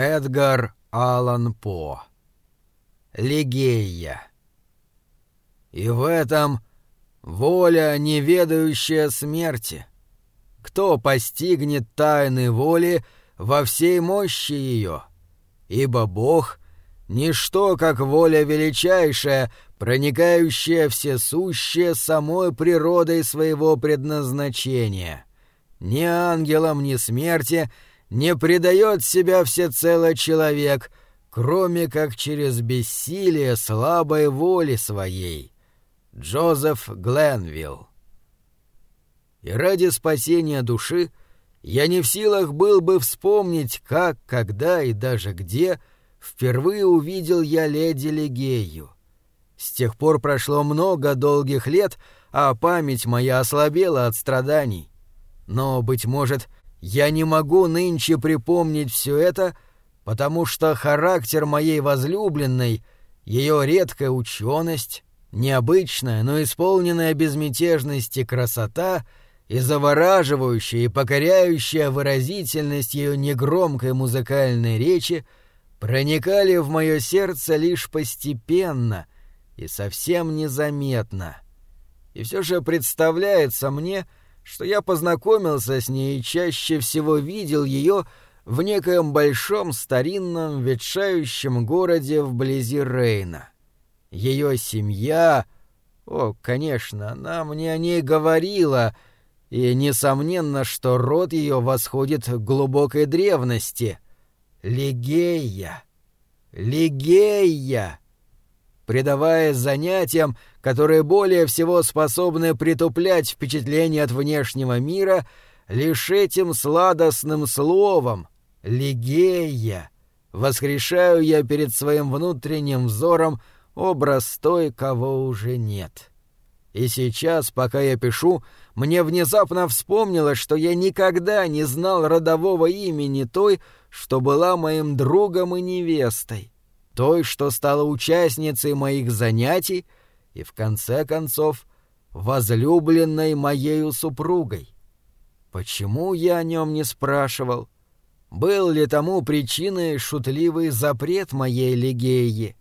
Эдгар Аллан По. Легея. И в этом воля, неведающая смерти. Кто постигнет тайны воли во всей мощи ее? Ибо Бог — ничто, как воля величайшая, проникающая всесущая самой природой своего предназначения. Ни ангелам, ни смерти не предает себя всецело человек, кроме как через бессилие слабой воли своей. Джозеф Гленвилл. И ради спасения души я не в силах был бы вспомнить, как, когда и даже где впервые увидел я леди Легею. С тех пор прошло много долгих лет, а память моя ослабела от страданий. Но, быть может, я не могу нынче припомнить все это, потому что характер моей возлюбленной, ее редкая ученость, необычная, но исполненная безмятежности красота и завораживающая и покоряющая выразительность ее негромкой музыкальной речи проникали в мое сердце лишь постепенно и совсем незаметно. И все же представляется мне, что я познакомился с ней и чаще всего видел ее в некоем большом старинном ветшающем городе вблизи Рейна. Ее семья... О, конечно, она мне о ней говорила, и несомненно, что род ее восходит к глубокой древности. Легея. Легея. Предаваясь занятиям, которые более всего способны притуплять впечатление от внешнего мира, лишь этим сладостным словом «Легея» воскрешаю я перед своим внутренним взором образ той, кого уже нет. И сейчас, пока я пишу, мне внезапно вспомнилось, что я никогда не знал родового имени той, что была моим другом и невестой, той, что стала участницей моих занятий и, в конце концов, возлюбленной моею супругой. Почему я о нем не спрашивал? Был ли тому причиной шутливый запрет моей легеи?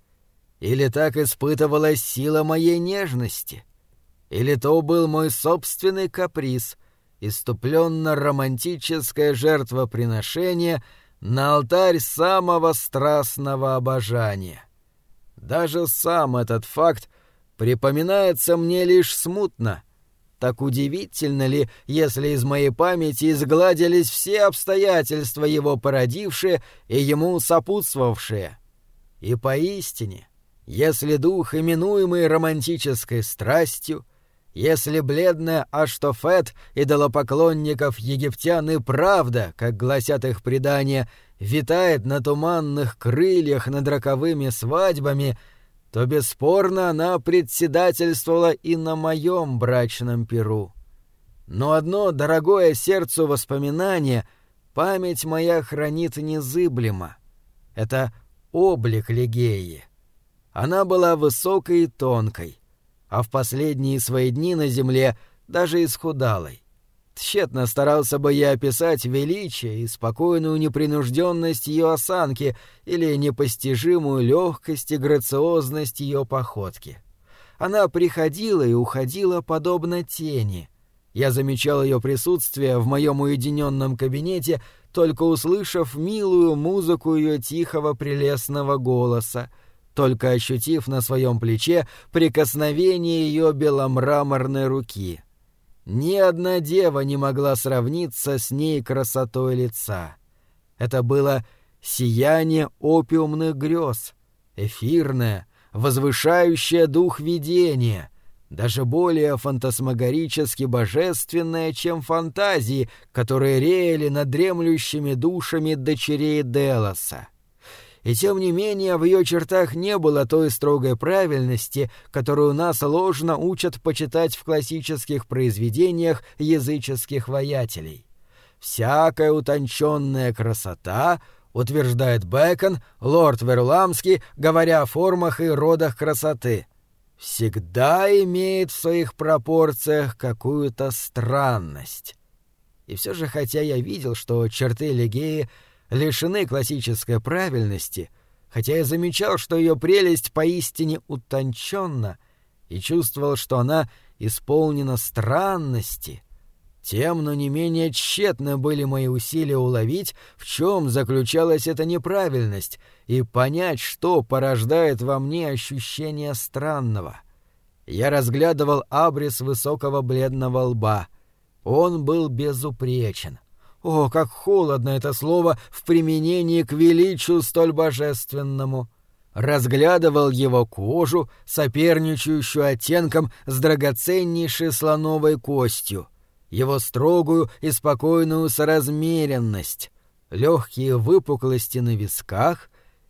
Или так испытывалась сила моей нежности? Или то был мой собственный каприз, иступленно-романтическое жертвоприношение на алтарь самого страстного обожания? Даже сам этот факт припоминается мне лишь смутно. Так удивительно ли, если из моей памяти изгладились все обстоятельства, его породившие и ему сопутствовавшие? И поистине, если дух, именуемый романтической страстью, если бледная Аштофет идолопоклонников египтян и правда, как гласят их предания, витает на туманных крыльях над роковыми свадьбами, то бесспорно она председательствовала и на моем брачном перу. Но одно дорогое сердцу воспоминание память моя хранит незыблемо. Это облик Легеи. Она была высокой и тонкой, а в последние свои дни на земле даже исхудалой. Тщетно старался бы я описать величие и спокойную непринужденность ее осанки или непостижимую легкость и грациозность ее походки. Она приходила и уходила подобно тени. Я замечал ее присутствие в моем уединенном кабинете, только услышав милую музыку ее тихого прелестного голоса, только ощутив на своем плече прикосновение ее беломраморной руки. Ни одна дева не могла сравниться с ней красотой лица. Это было сияние опиумных грез, эфирное, возвышающее дух видения, даже более фантасмагорически божественное, чем фантазии, которые реяли над дремлющими душами дочерей Делоса и тем не менее в ее чертах не было той строгой правильности, которую нас ложно учат почитать в классических произведениях языческих воятелей. Всякая утонченная красота, утверждает Бэкон, лорд Верламский, говоря о формах и родах красоты, всегда имеет в своих пропорциях какую-то странность. И все же, хотя я видел, что черты Легеи лишены классической правильности, хотя я замечал, что ее прелесть поистине утонченна, и чувствовал, что она исполнена странности — тем, но не менее тщетны были мои усилия уловить, в чем заключалась эта неправильность, и понять, что порождает во мне ощущение странного. Я разглядывал абрис высокого бледного лба. Он был безупречен. О, как холодно это слово в применении к величию столь божественному! Разглядывал его кожу, соперничающую оттенком с драгоценнейшей слоновой костью — его строгую и спокойную соразмеренность, легкие выпуклости на висках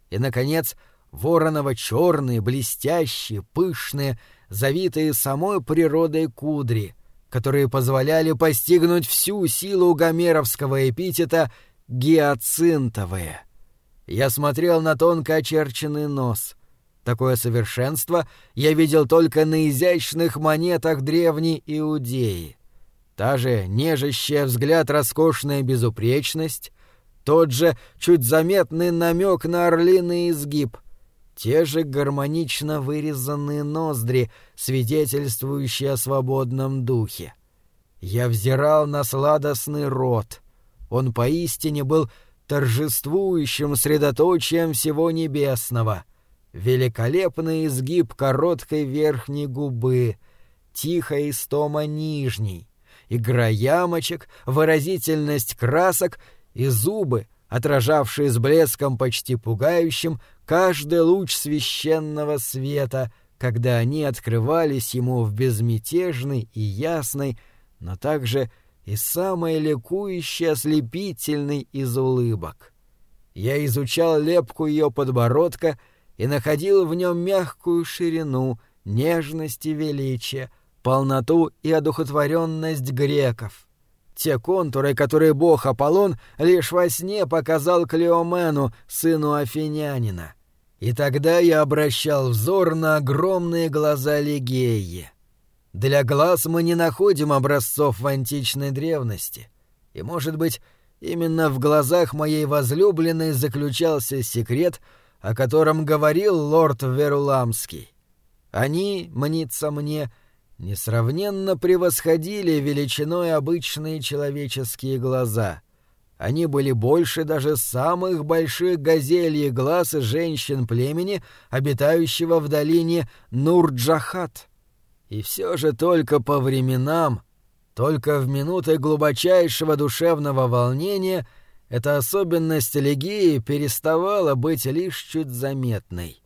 и, наконец, вороново-черные, блестящие, пышные, завитые самой природой кудри, которые позволяли постигнуть всю силу гомеровского эпитета «гиацинтовые». Я смотрел на тонко очерченный нос. Такое совершенство я видел только на изящных монетах древней Иудеи. Та же нежащая взгляд роскошная безупречность, тот же чуть заметный намек на орлиный изгиб, те же гармонично вырезанные ноздри, свидетельствующие о свободном духе. Я взирал на сладостный рот. Он поистине был торжествующим средоточием всего небесного. Великолепный изгиб короткой верхней губы, тихая истома нижней, игра ямочек, выразительность красок и зубы, отражавшие с блеском почти пугающим каждый луч священного света, когда они открывались ему в безмятежной и ясной, но также и самой ликующей ослепительной из улыбок. Я изучал лепку ее подбородка и находил в нем мягкую ширину, нежность и величие, полноту и одухотворенность греков. Те контуры, которые бог Аполлон лишь во сне показал Клеомену, сыну афинянина. И тогда я обращал взор на огромные глаза Лигеи. Для глаз мы не находим образцов в античной древности. И, может быть, именно в глазах моей возлюбленной заключался секрет, о котором говорил лорд Веруламский. Они, мнится мне, — несравненно превосходили величиной обычные человеческие глаза. Они были больше даже самых больших газельих глаз женщин племени, обитающего в долине Нурджахат. И все же только по временам, только в минуты глубочайшего душевного волнения эта особенность Легии переставала быть лишь чуть заметной.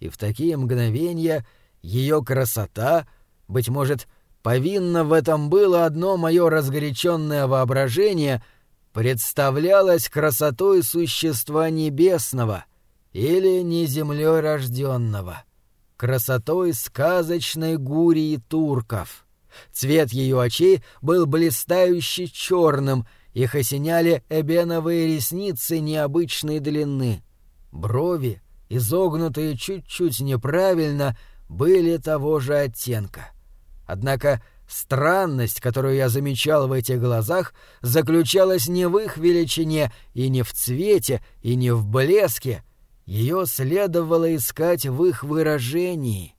И в такие мгновения ее красота — быть может, повинно в этом было одно мое разгоряченное воображение, представлялось красотой существа небесного или не рожденного, красотой сказочной гурии турков. Цвет ее очей был блистающе черным, их осеняли эбеновые ресницы необычной длины. Брови, изогнутые чуть-чуть неправильно, были того же оттенка. Однако странность, которую я замечал в этих глазах, заключалась не в их величине и не в цвете и не в блеске. Ее следовало искать в их выражении.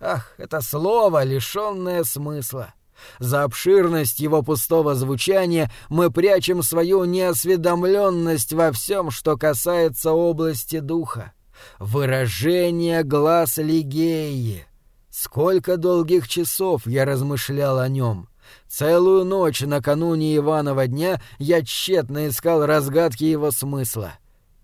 Ах, это слово, лишенное смысла. За обширность его пустого звучания мы прячем свою неосведомленность во всем, что касается области духа. Выражение глаз Лигеи — Сколько долгих часов я размышлял о нем. Целую ночь накануне Иванова дня я тщетно искал разгадки его смысла.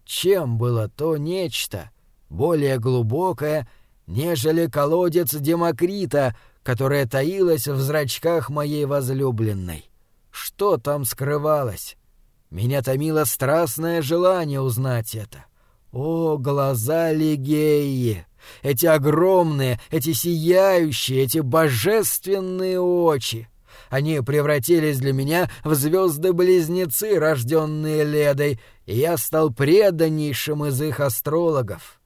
Чем было то нечто, более глубокое, нежели колодец Демокрита, которое таилось в зрачках моей возлюбленной? Что там скрывалось? Меня томило страстное желание узнать это. О, глаза Лигеи! Эти огромные, эти сияющие, эти божественные очи. Они превратились для меня в звезды-близнецы, рожденные Ледой, и я стал преданнейшим из их астрологов.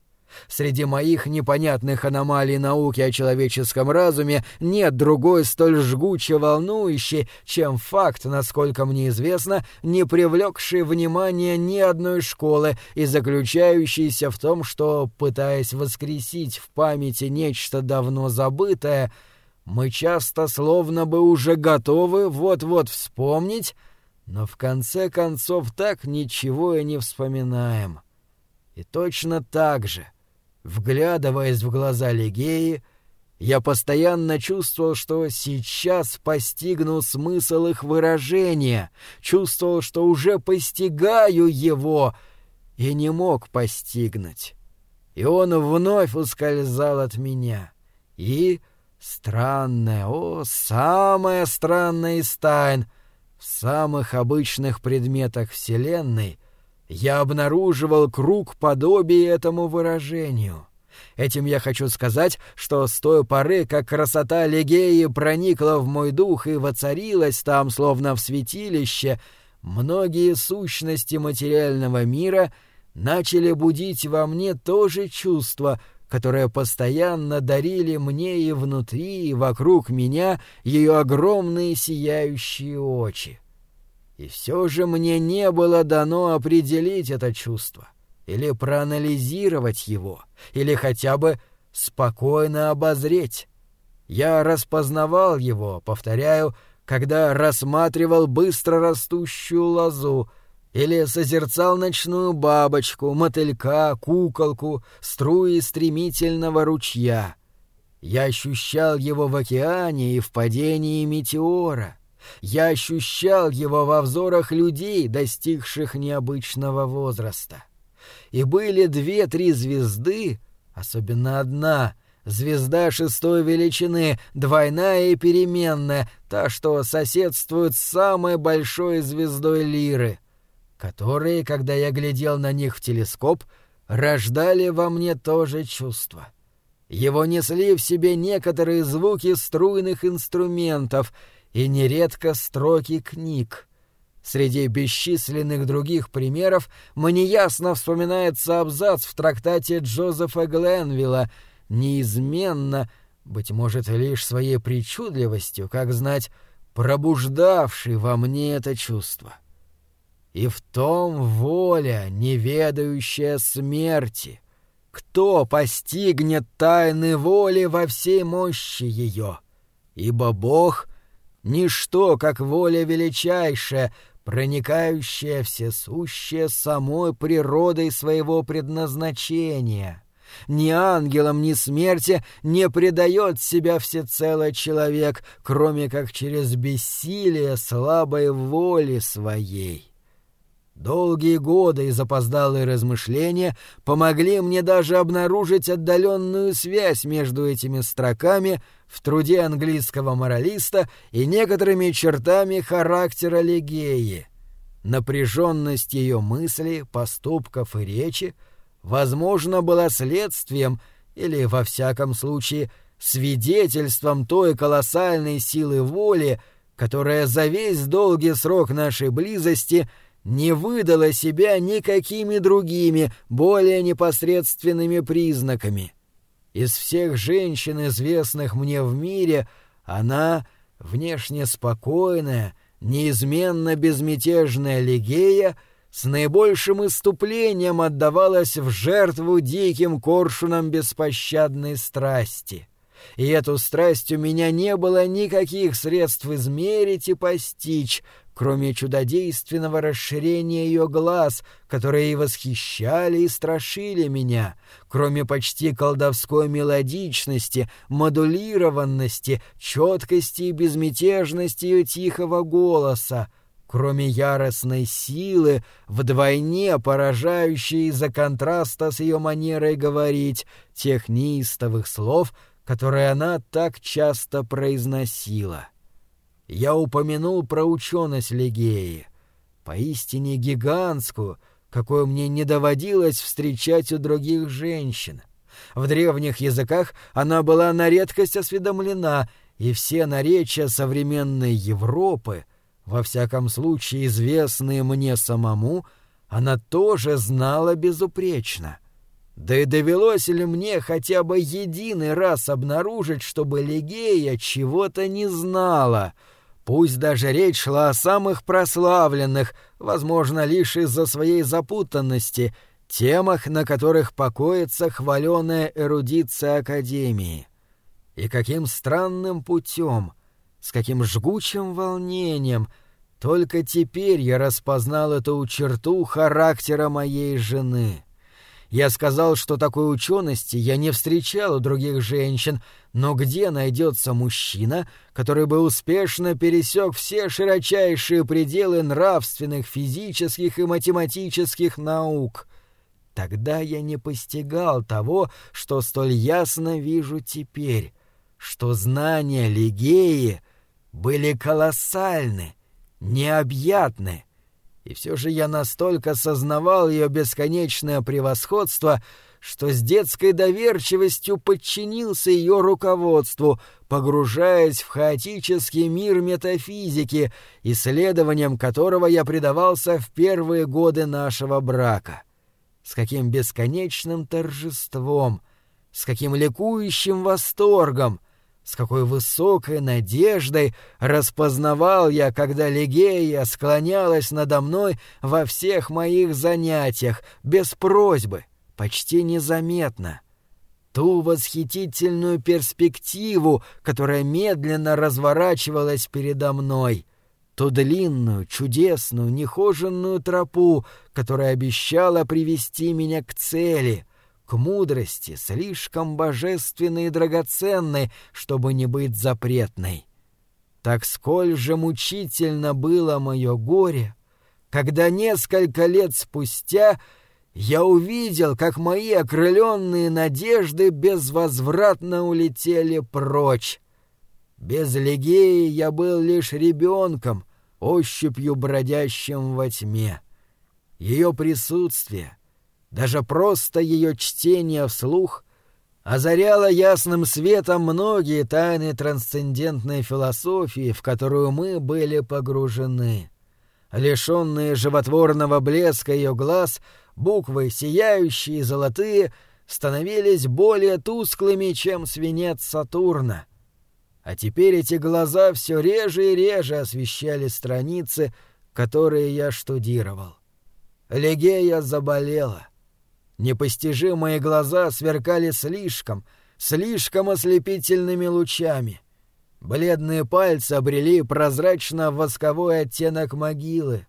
Среди моих непонятных аномалий науки о человеческом разуме нет другой столь жгуче волнующей, чем факт, насколько мне известно, не привлекший внимания ни одной школы и заключающийся в том, что, пытаясь воскресить в памяти нечто давно забытое, мы часто словно бы уже готовы вот-вот вспомнить, но в конце концов так ничего и не вспоминаем. И точно так же, вглядываясь в глаза Легеи, я постоянно чувствовал, что сейчас постигну смысл их выражения, чувствовал, что уже постигаю его, и не мог постигнуть. И он вновь ускользал от меня. И, странное, о, самое странное из тайн, в самых обычных предметах Вселенной я обнаруживал круг подобия этому выражению. Этим я хочу сказать, что с той поры, как красота Легеи проникла в мой дух и воцарилась там, словно в святилище, многие сущности материального мира начали будить во мне то же чувство, которое постоянно дарили мне и внутри, и вокруг меня ее огромные сияющие очи. И все же мне не было дано определить это чувство, или проанализировать его, или хотя бы спокойно обозреть. Я распознавал его, повторяю, когда рассматривал быстро растущую лозу, или созерцал ночную бабочку, мотылька, куколку, струи стремительного ручья. Я ощущал его в океане и в падении метеора — я ощущал его во взорах людей, достигших необычного возраста. И были две-три звезды, особенно одна, звезда шестой величины, двойная и переменная, та, что соседствует с самой большой звездой Лиры, которые, когда я глядел на них в телескоп, рождали во мне то же чувство. Его несли в себе некоторые звуки струйных инструментов — и нередко строки книг. Среди бесчисленных других примеров мне ясно вспоминается абзац в трактате Джозефа Гленвилла, неизменно, быть может, лишь своей причудливостью, как знать, пробуждавший во мне это чувство. И в том воля, неведающая смерти. Кто постигнет тайны воли во всей мощи ее? Ибо Бог — Ничто, как воля величайшая, проникающая всесущая самой природой своего предназначения. Ни ангелам, ни смерти не предает себя всецело человек, кроме как через бессилие слабой воли своей. Долгие годы и запоздалые размышления помогли мне даже обнаружить отдаленную связь между этими строками в труде английского моралиста и некоторыми чертами характера Легеи. Напряженность ее мыслей, поступков и речи, возможно, была следствием или, во всяком случае, свидетельством той колоссальной силы воли, которая за весь долгий срок нашей близости — не выдала себя никакими другими, более непосредственными признаками. Из всех женщин, известных мне в мире, она, внешне спокойная, неизменно безмятежная Лигея, с наибольшим иступлением отдавалась в жертву диким коршунам беспощадной страсти. И эту страсть у меня не было никаких средств измерить и постичь, кроме чудодейственного расширения ее глаз, которые и восхищали и страшили меня, кроме почти колдовской мелодичности, модулированности, четкости и безмятежности ее тихого голоса, кроме яростной силы, вдвойне поражающей из-за контраста с ее манерой говорить, тех неистовых слов, которые она так часто произносила. — я упомянул про ученость Легеи, поистине гигантскую, какой мне не доводилось встречать у других женщин. В древних языках она была на редкость осведомлена, и все наречия современной Европы, во всяком случае известные мне самому, она тоже знала безупречно. Да и довелось ли мне хотя бы единый раз обнаружить, чтобы Легея чего-то не знала? Пусть даже речь шла о самых прославленных, возможно, лишь из-за своей запутанности, темах, на которых покоится хваленая эрудиция Академии. И каким странным путем, с каким жгучим волнением — только теперь я распознал эту черту характера моей жены. Я сказал, что такой учености я не встречал у других женщин, но где найдется мужчина, который бы успешно пересек все широчайшие пределы нравственных, физических и математических наук? Тогда я не постигал того, что столь ясно вижу теперь, что знания Лигеи были колоссальны, необъятны, и все же я настолько сознавал ее бесконечное превосходство, что с детской доверчивостью подчинился ее руководству, погружаясь в хаотический мир метафизики, исследованием которого я предавался в первые годы нашего брака. С каким бесконечным торжеством, с каким ликующим восторгом — с какой высокой надеждой распознавал я, когда Легея склонялась надо мной во всех моих занятиях, без просьбы, почти незаметно. Ту восхитительную перспективу, которая медленно разворачивалась передо мной, ту длинную, чудесную, нехоженную тропу, которая обещала привести меня к цели — к мудрости, слишком божественной и драгоценной, чтобы не быть запретной. Так сколь же мучительно было мое горе, когда несколько лет спустя я увидел, как мои окрыленные надежды безвозвратно улетели прочь. Без Легеи я был лишь ребенком, ощупью бродящим во тьме. Ее присутствие — даже просто ее чтение вслух озаряло ясным светом многие тайны трансцендентной философии, в которую мы были погружены. Лишенные животворного блеска ее глаз, буквы, сияющие золотые, становились более тусклыми, чем свинец Сатурна. А теперь эти глаза все реже и реже освещали страницы, которые я штудировал. Легея заболела — Непостижимые глаза сверкали слишком, слишком ослепительными лучами. Бледные пальцы обрели прозрачно-восковой оттенок могилы,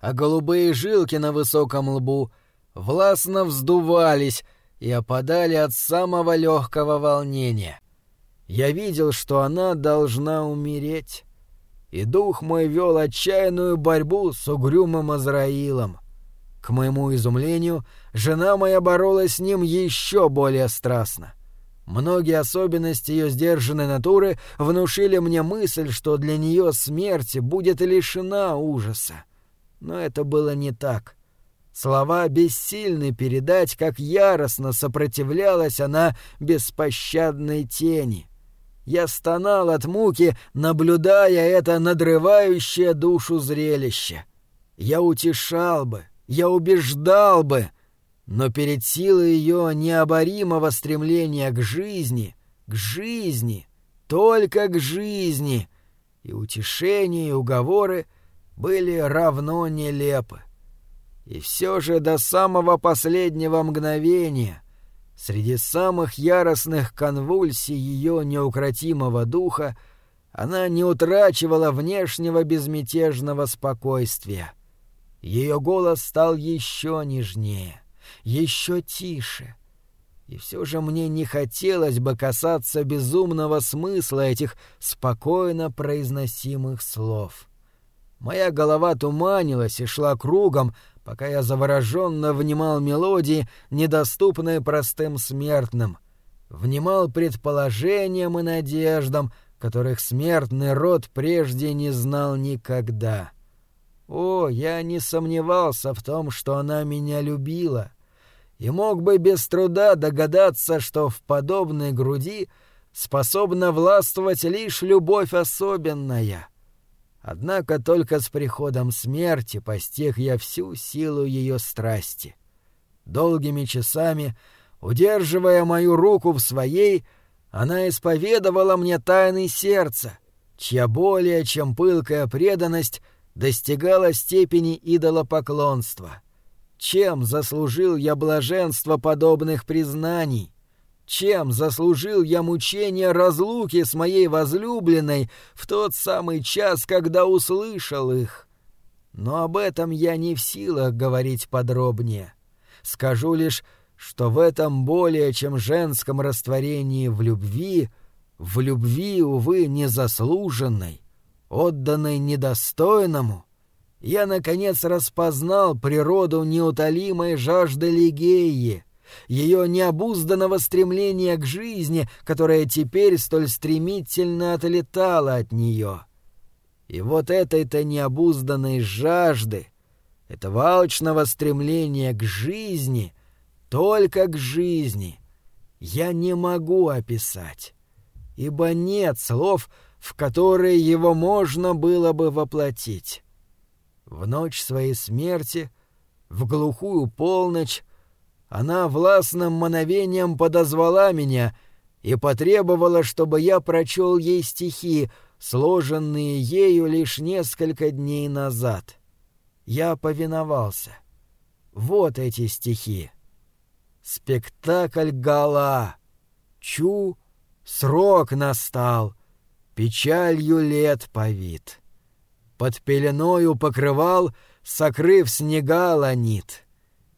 а голубые жилки на высоком лбу властно вздувались и опадали от самого легкого волнения. Я видел, что она должна умереть, и дух мой вел отчаянную борьбу с угрюмым Азраилом. К моему изумлению, жена моя боролась с ним еще более страстно. Многие особенности ее сдержанной натуры внушили мне мысль, что для нее смерть будет лишена ужаса. Но это было не так. Слова бессильны передать, как яростно сопротивлялась она беспощадной тени. Я стонал от муки, наблюдая это надрывающее душу зрелище. Я утешал бы, я убеждал бы, но перед силой ее необоримого стремления к жизни, к жизни, только к жизни, и утешения, и уговоры были равно нелепы. И все же до самого последнего мгновения, среди самых яростных конвульсий ее неукротимого духа, она не утрачивала внешнего безмятежного спокойствия — ее голос стал еще нежнее, еще тише. И все же мне не хотелось бы касаться безумного смысла этих спокойно произносимых слов. Моя голова туманилась и шла кругом, пока я завороженно внимал мелодии, недоступные простым смертным, внимал предположениям и надеждам, которых смертный род прежде не знал никогда. О, я не сомневался в том, что она меня любила, и мог бы без труда догадаться, что в подобной груди способна властвовать лишь любовь особенная. Однако только с приходом смерти постиг я всю силу ее страсти. Долгими часами Удерживая мою руку в своей, она исповедовала мне тайны сердца, чья более чем пылкая преданность достигала степени идолопоклонства. Чем заслужил я блаженство подобных признаний? Чем заслужил я мучение разлуки с моей возлюбленной в тот самый час, когда услышал их? Но об этом я не в силах говорить подробнее. Скажу лишь, что в этом более чем женском растворении в любви, в любви, увы, незаслуженной, отданной недостойному, я, наконец, распознал природу неутолимой жажды Лигеи, ее необузданного стремления к жизни, которое теперь столь стремительно отлетало от нее. И вот этой-то необузданной жажды, этого алчного стремления к жизни, только к жизни, я не могу описать, ибо нет слов, в которые его можно было бы воплотить. В ночь своей смерти, в глухую полночь, она властным мановением подозвала меня и потребовала, чтобы я прочел ей стихи, сложенные ею лишь несколько дней назад. Я повиновался. Вот эти стихи. Спектакль гала. Чу, срок настал, печалью лет повит под пеленою покрывал, сокрыв снега ланит.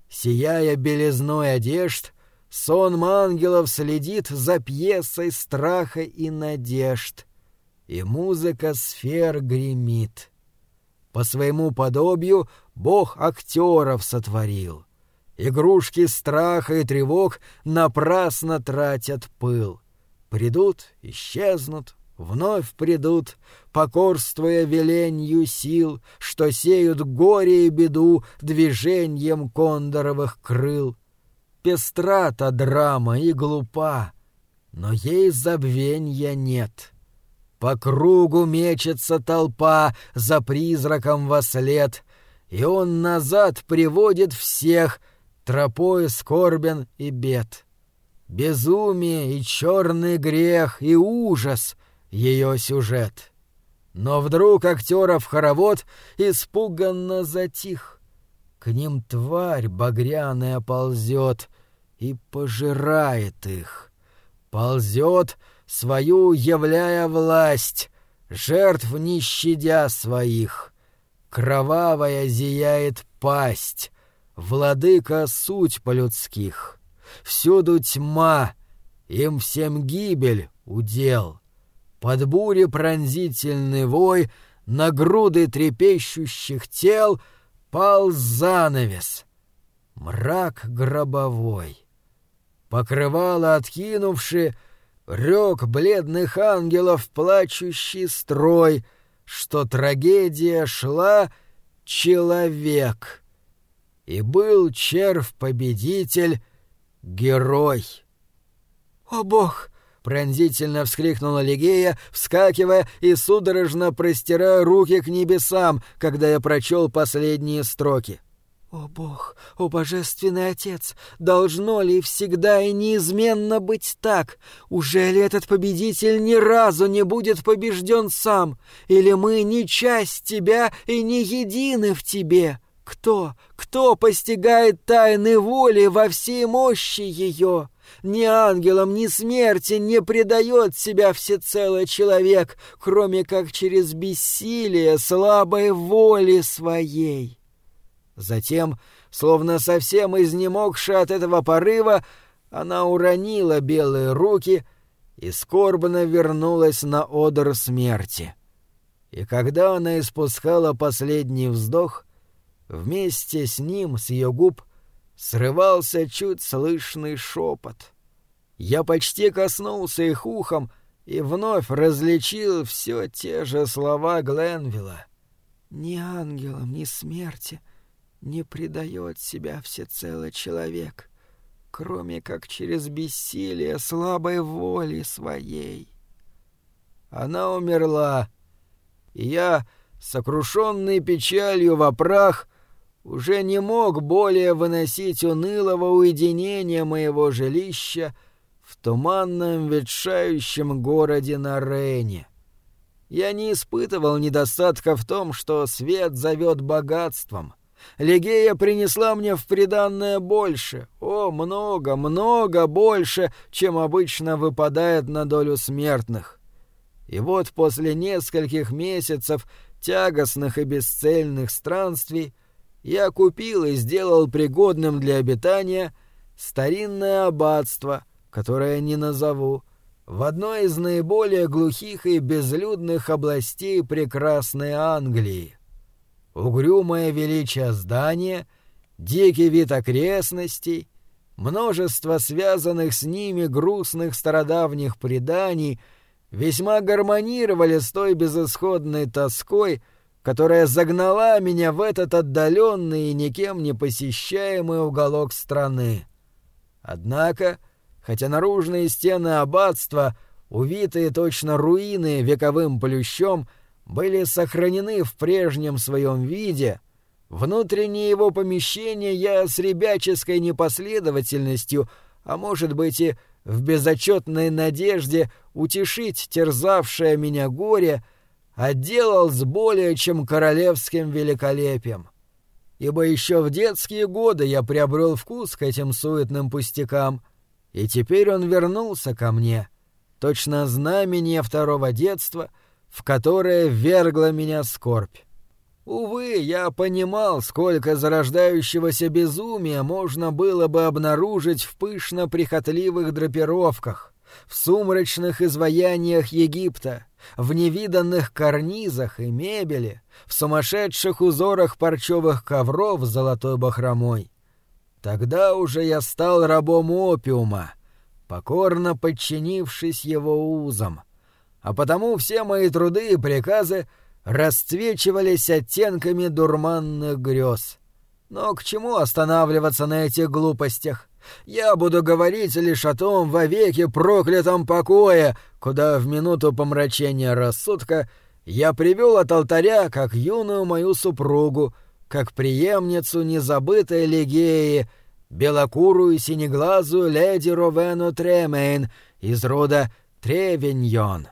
Сияя белизной одежд, сон ангелов следит за пьесой страха и надежд, и музыка сфер гремит. По своему подобию Бог актеров сотворил. Игрушки страха и тревог напрасно тратят пыл. Придут, исчезнут, вновь придут, покорствуя веленью сил, что сеют горе и беду движением кондоровых крыл. Пестра та драма и глупа, но ей забвенья нет. По кругу мечется толпа за призраком во след, и он назад приводит всех, тропой скорбен и бед. Безумие и черный грех и ужас — ее сюжет. Но вдруг актеров хоровод испуганно затих. К ним тварь багряная ползет и пожирает их. Ползет, свою являя власть, жертв не щадя своих. Кровавая зияет пасть, владыка суть по-людских. Всюду тьма, им всем гибель удел. Под бури пронзительный вой на груды трепещущих тел пал занавес. Мрак гробовой. Покрывало откинувши, рёк бледных ангелов плачущий строй, что трагедия шла человек. И был червь-победитель, герой. «О, Бог!» Пронзительно вскрикнула Лигея, вскакивая и судорожно простирая руки к небесам, когда я прочел последние строки. «О Бог, о Божественный Отец, должно ли всегда и неизменно быть так? Уже ли этот победитель ни разу не будет побежден сам? Или мы не часть Тебя и не едины в Тебе? Кто, кто постигает тайны воли во всей мощи ее?» Ни ангелам, ни смерти не предает себя всецело человек, кроме как через бессилие слабой воли своей. Затем, словно совсем изнемогшая от этого порыва, она уронила белые руки и скорбно вернулась на одр смерти. И когда она испускала последний вздох, вместе с ним, с ее губ, срывался чуть слышный шепот. Я почти коснулся их ухом и вновь различил все те же слова Гленвилла. «Ни ангелам, ни смерти не предает себя всецело человек, кроме как через бессилие слабой воли своей». Она умерла, и я, сокрушенный печалью во прах, уже не мог более выносить унылого уединения моего жилища в туманном ветшающем городе на Рене. Я не испытывал недостатка в том, что свет зовет богатством. Легея принесла мне в приданное больше, о, много, много больше, чем обычно выпадает на долю смертных. И вот после нескольких месяцев тягостных и бесцельных странствий я купил и сделал пригодным для обитания старинное аббатство, которое не назову, в одной из наиболее глухих и безлюдных областей прекрасной Англии. Угрюмое величие здания, дикий вид окрестностей, множество связанных с ними грустных стародавних преданий весьма гармонировали с той безысходной тоской, которая загнала меня в этот отдаленный и никем не посещаемый уголок страны. Однако, хотя наружные стены аббатства, увитые точно руины вековым плющом, были сохранены в прежнем своем виде, внутренние его помещения я с ребяческой непоследовательностью, а может быть и в безотчетной надежде утешить терзавшее меня горе — отделал с более чем королевским великолепием. Ибо еще в детские годы я приобрел вкус к этим суетным пустякам, и теперь он вернулся ко мне, точно знамение второго детства, в которое вергла меня скорбь. Увы, я понимал, сколько зарождающегося безумия можно было бы обнаружить в пышно-прихотливых драпировках, в сумрачных изваяниях Египта, в невиданных карнизах и мебели, в сумасшедших узорах парчевых ковров с золотой бахромой. Тогда уже я стал рабом опиума, покорно подчинившись его узам. А потому все мои труды и приказы расцвечивались оттенками дурманных грез. Но к чему останавливаться на этих глупостях? Я буду говорить лишь о том вовеки проклятом покое, куда в минуту помрачения рассудка я привел от алтаря как юную мою супругу, как преемницу незабытой Легеи, белокурую синеглазую леди Ровену Тремейн из рода Тревиньон.